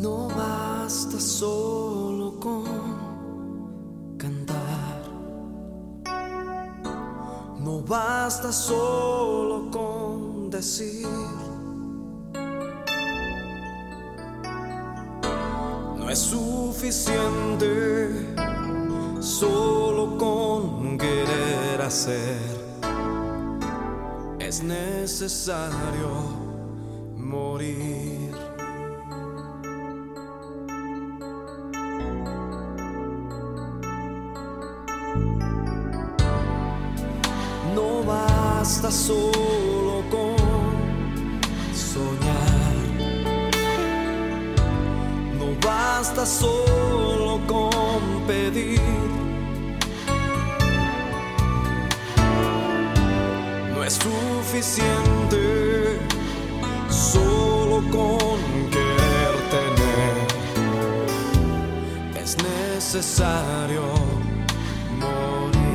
No basta solo con cantar. No basta solo con decir. No es suficiente solo con querer hacer. Es necesario morir. basta solo con soñar, no basta solo con pedir. No es suficiente solo con querer tener, es necesario morir.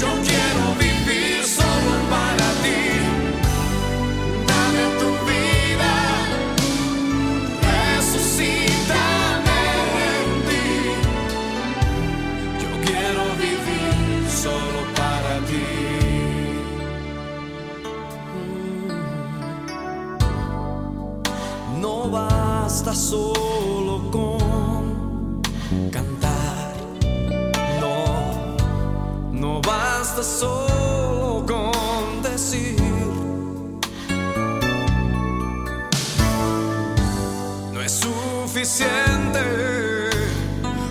Yo quiero vivir solo para ti. Dame tu vida. Resucídate en ti. Yo quiero vivir solo para ti. Mm. No basta solo con basta solo con decir. No es suficiente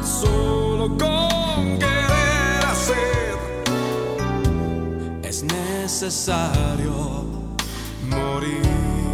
solo con querer hacer. Es necesario morir.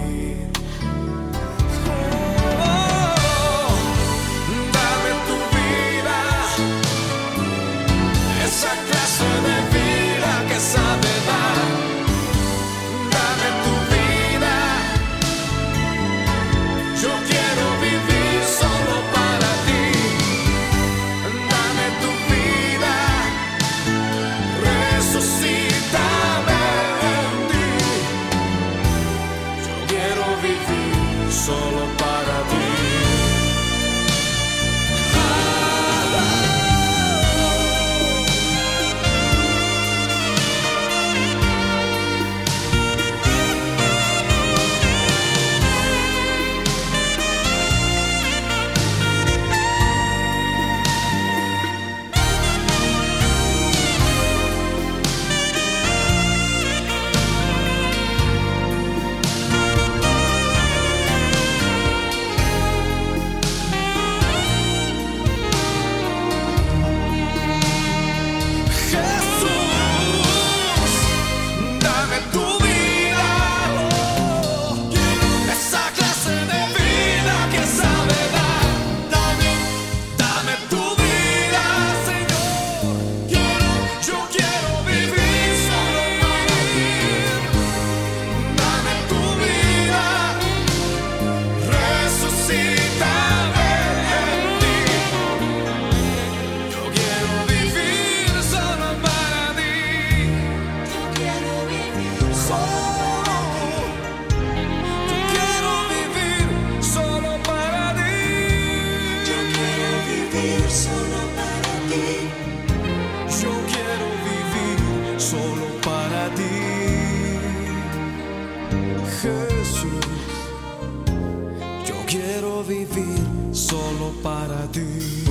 quiero vivir solo para ti.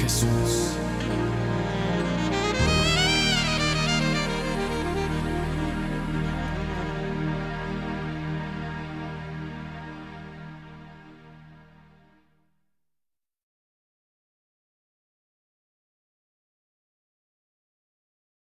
Jesús.